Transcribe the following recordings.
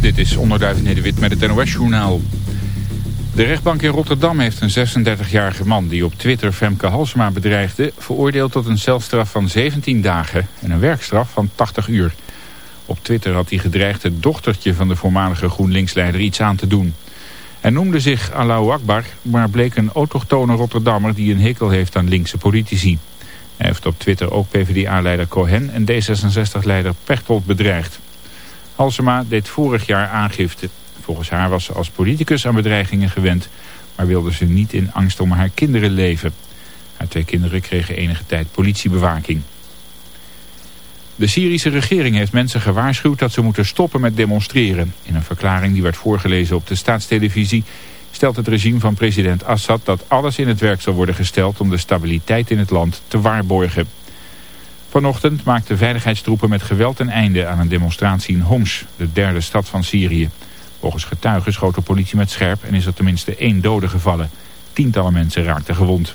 Dit is Onderduif Nederwit met het NOS-journaal. De rechtbank in Rotterdam heeft een 36-jarige man die op Twitter Femke Halsema bedreigde... veroordeeld tot een celstraf van 17 dagen en een werkstraf van 80 uur. Op Twitter had hij gedreigd het dochtertje van de voormalige GroenLinks-leider iets aan te doen. Hij noemde zich Allahu Akbar, maar bleek een autochtone Rotterdammer die een hekel heeft aan linkse politici. Hij heeft op Twitter ook PvdA-leider Cohen en D66-leider Pechtold bedreigd. Halsema deed vorig jaar aangifte. Volgens haar was ze als politicus aan bedreigingen gewend, maar wilde ze niet in angst om haar kinderen leven. Haar twee kinderen kregen enige tijd politiebewaking. De Syrische regering heeft mensen gewaarschuwd dat ze moeten stoppen met demonstreren. In een verklaring die werd voorgelezen op de staatstelevisie stelt het regime van president Assad dat alles in het werk zal worden gesteld om de stabiliteit in het land te waarborgen. Vanochtend maakten veiligheidstroepen met geweld een einde aan een demonstratie in Homs, de derde stad van Syrië. Volgens getuigen schoot de politie met scherp en is er tenminste één dode gevallen. Tientallen mensen raakten gewond.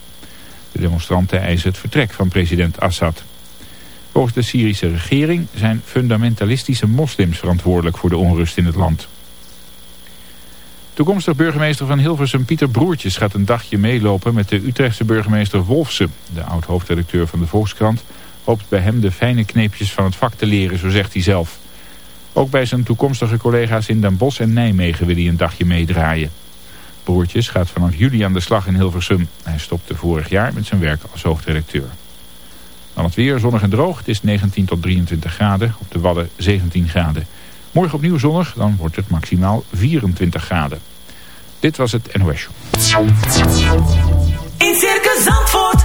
De demonstranten eisen het vertrek van president Assad. Volgens de Syrische regering zijn fundamentalistische moslims verantwoordelijk voor de onrust in het land. Toekomstig burgemeester van Hilversum Pieter Broertjes gaat een dagje meelopen met de Utrechtse burgemeester Wolfsen. De oud-hoofdredacteur van de Volkskrant hoopt bij hem de fijne kneepjes van het vak te leren, zo zegt hij zelf. Ook bij zijn toekomstige collega's in Den Bosch en Nijmegen wil hij een dagje meedraaien. Broertjes gaat vanaf juli aan de slag in Hilversum. Hij stopte vorig jaar met zijn werk als hoofdredacteur. Dan het weer zonnig en droog. Het is 19 tot 23 graden. Op de Wadden 17 graden. Morgen opnieuw zonnig. Dan wordt het maximaal 24 graden. Dit was het NOS. In Circus Zandvoort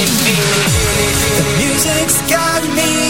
The music's got me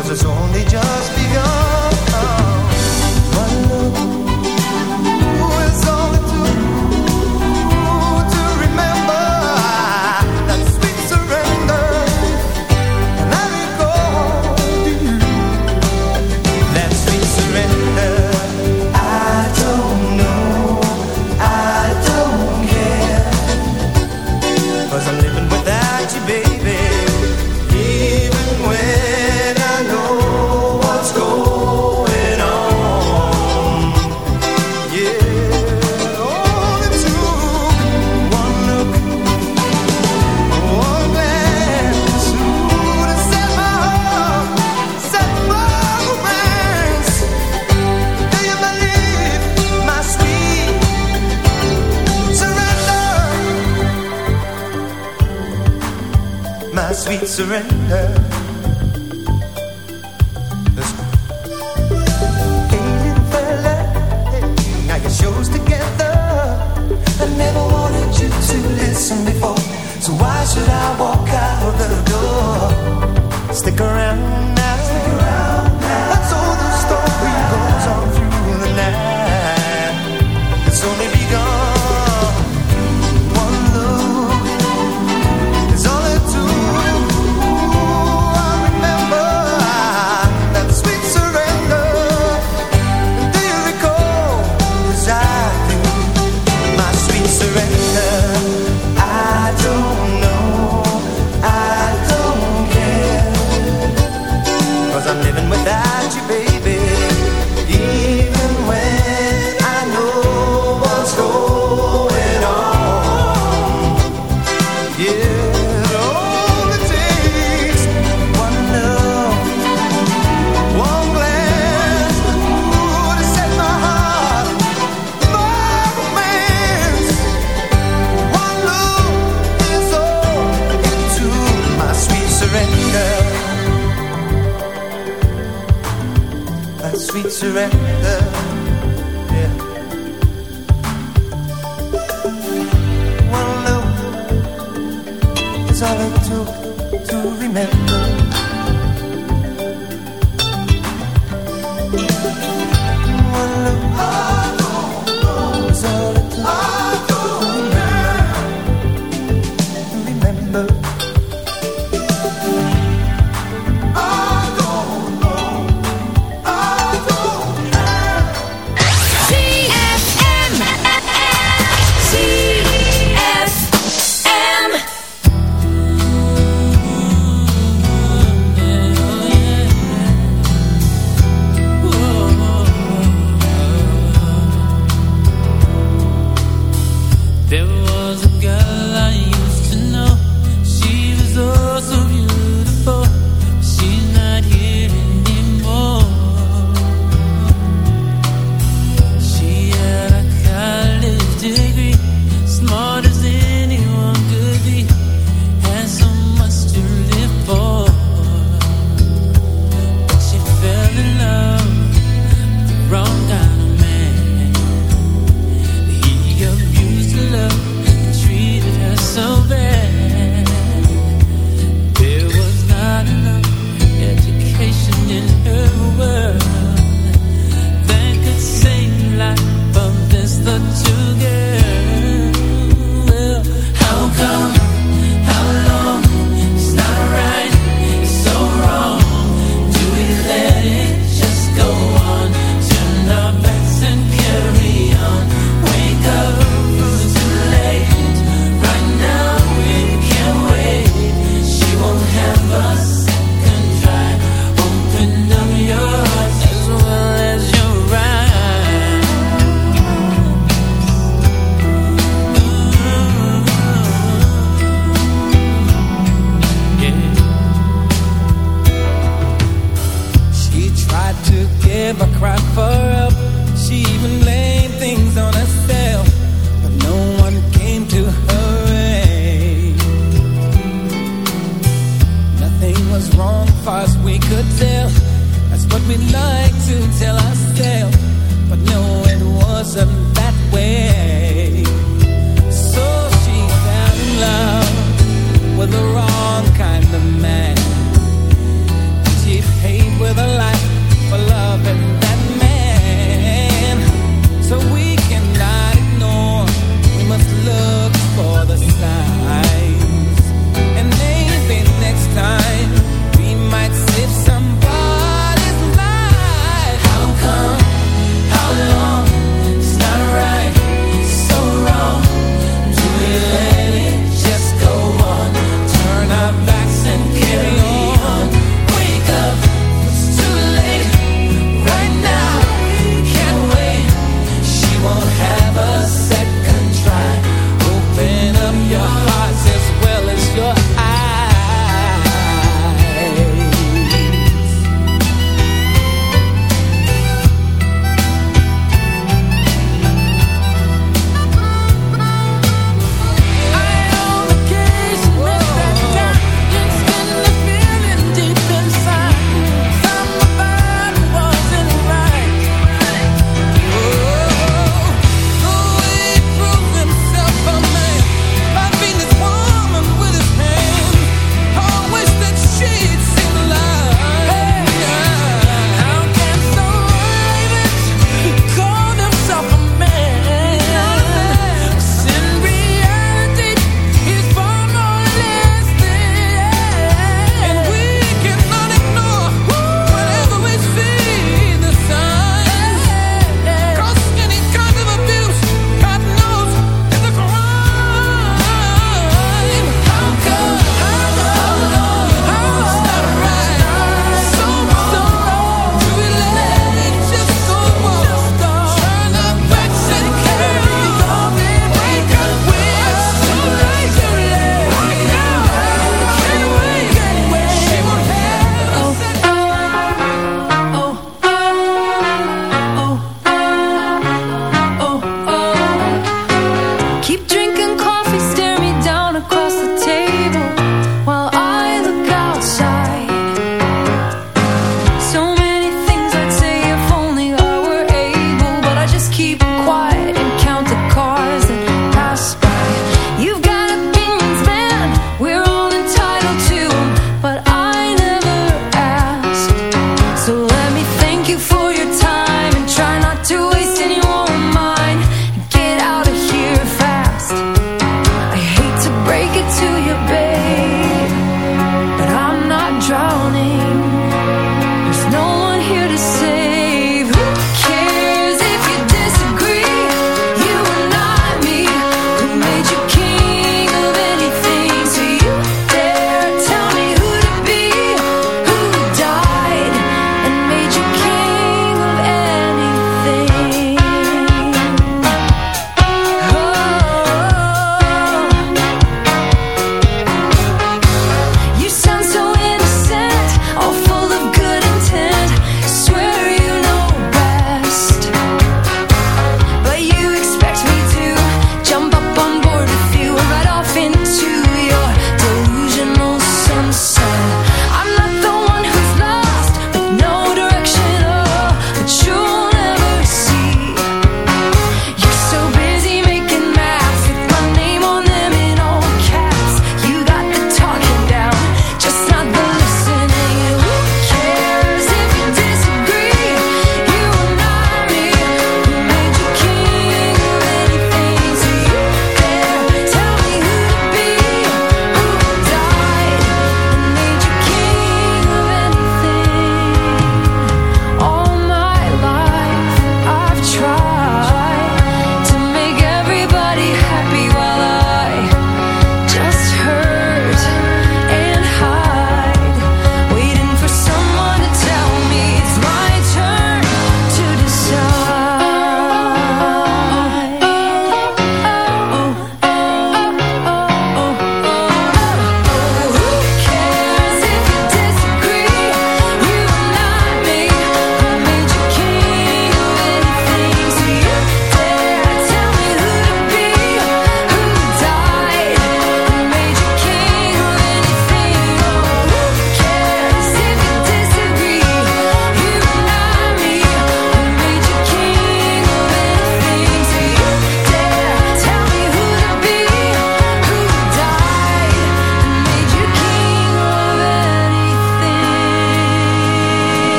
Cause it's only just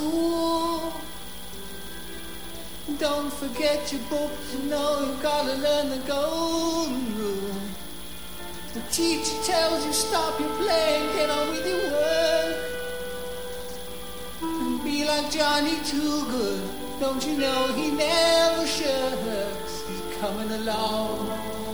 school. Don't forget your books, you know you got to learn the golden rule. The teacher tells you stop your play get on with your work. And be like Johnny Too Good, don't you know he never shirks? He's coming along.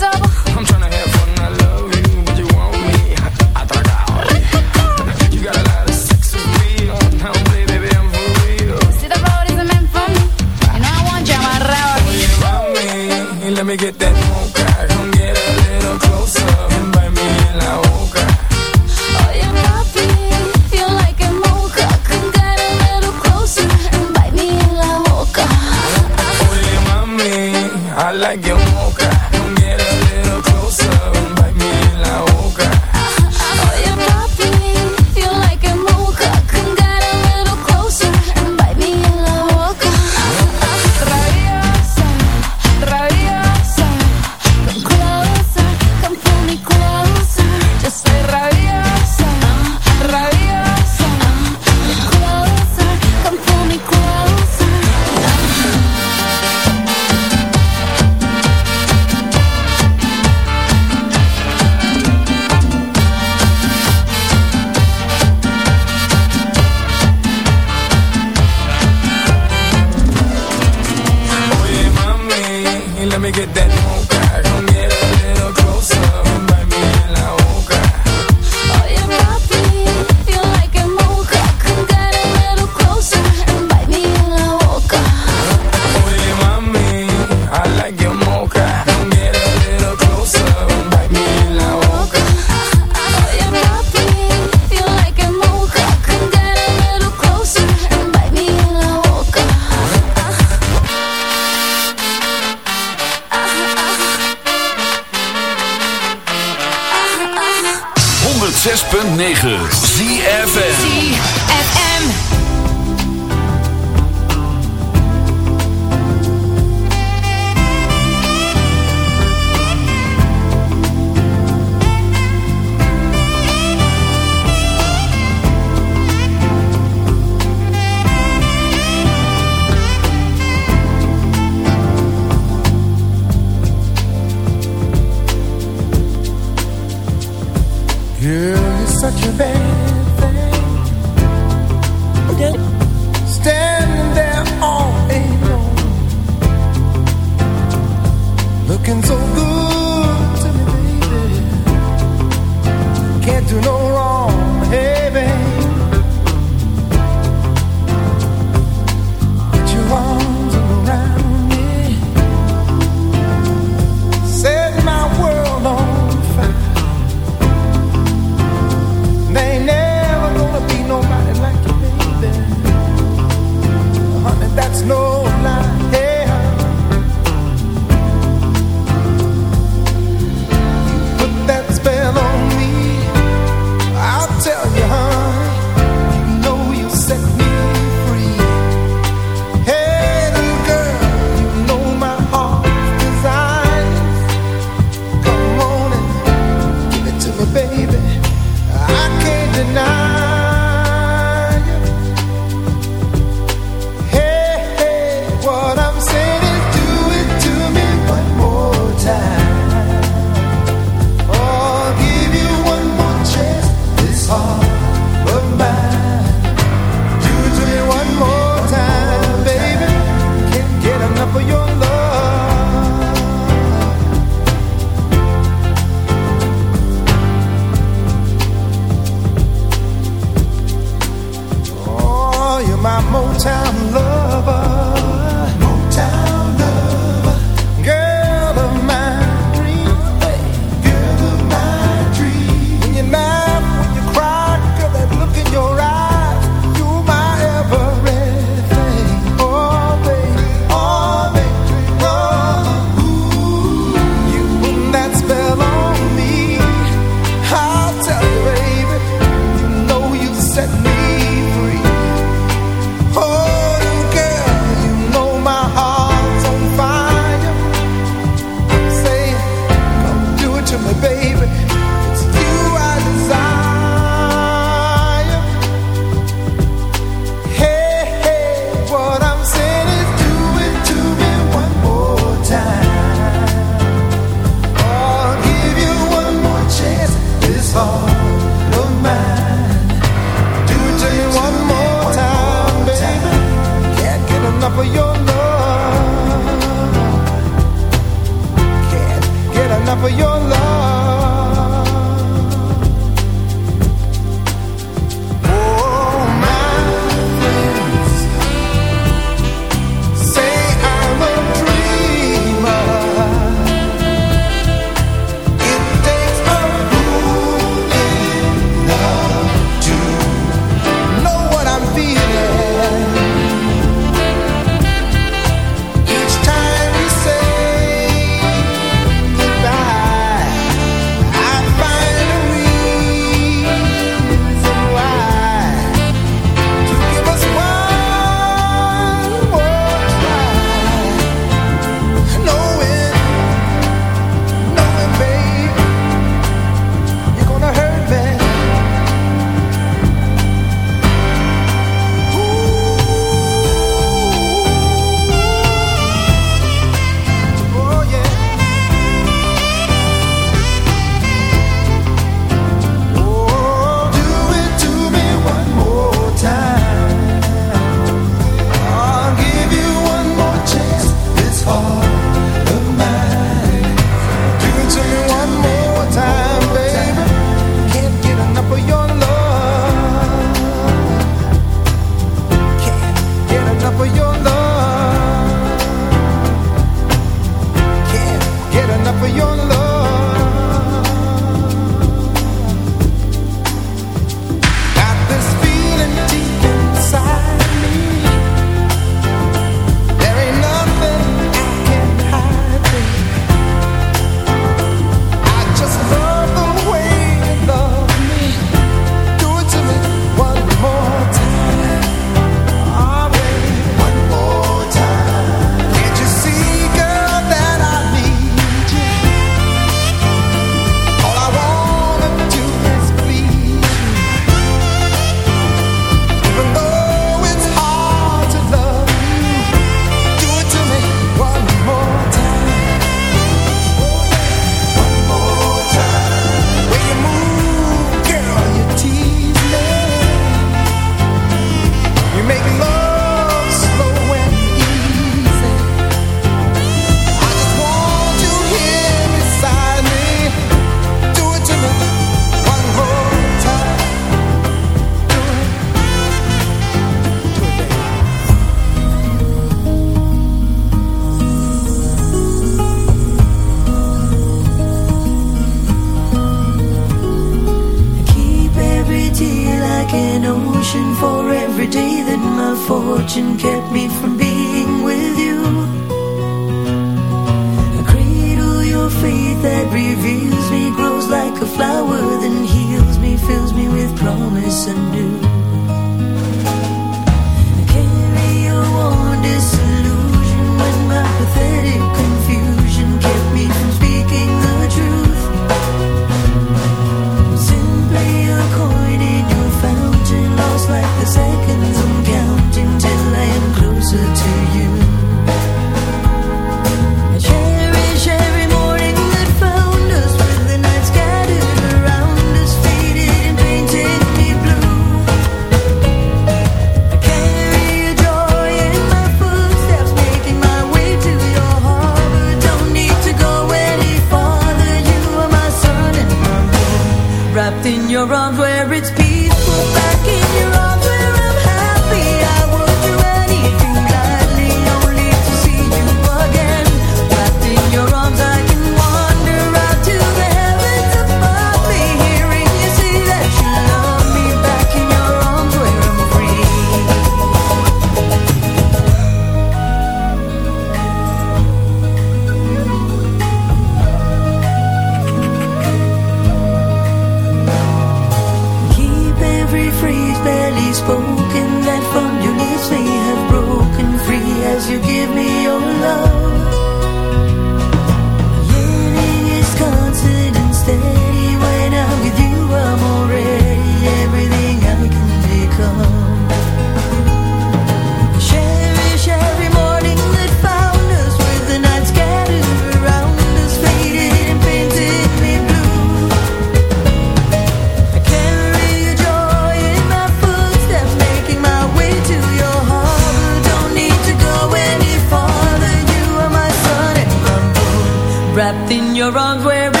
In your arms where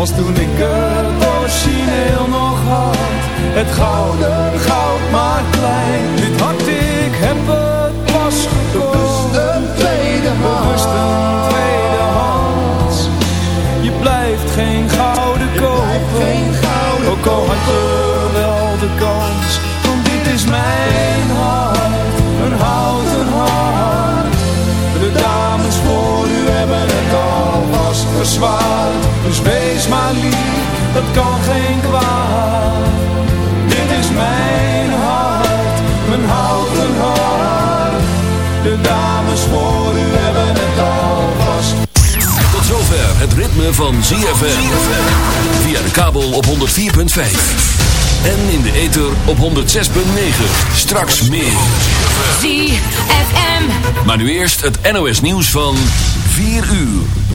Als toen ik het origineel nog had, het gouden goud maar klein. Dit hart, ik heb het pas gekocht. Bewust een tweede hand. een tweede hand. Je blijft geen gouden kopen. Ook al had je wel de kans. Want dit is mijn hart, een houten hart. De dames voor u hebben het alvast verzwaard. Dat kan geen kwaad. Dit is mijn hart, mijn houten hart. De dames voor u hebben het alvast Tot zover het ritme van ZFM. Via de kabel op 104.5. En in de ether op 106.9. Straks meer. ZFM. Maar nu eerst het NOS nieuws van 4 uur.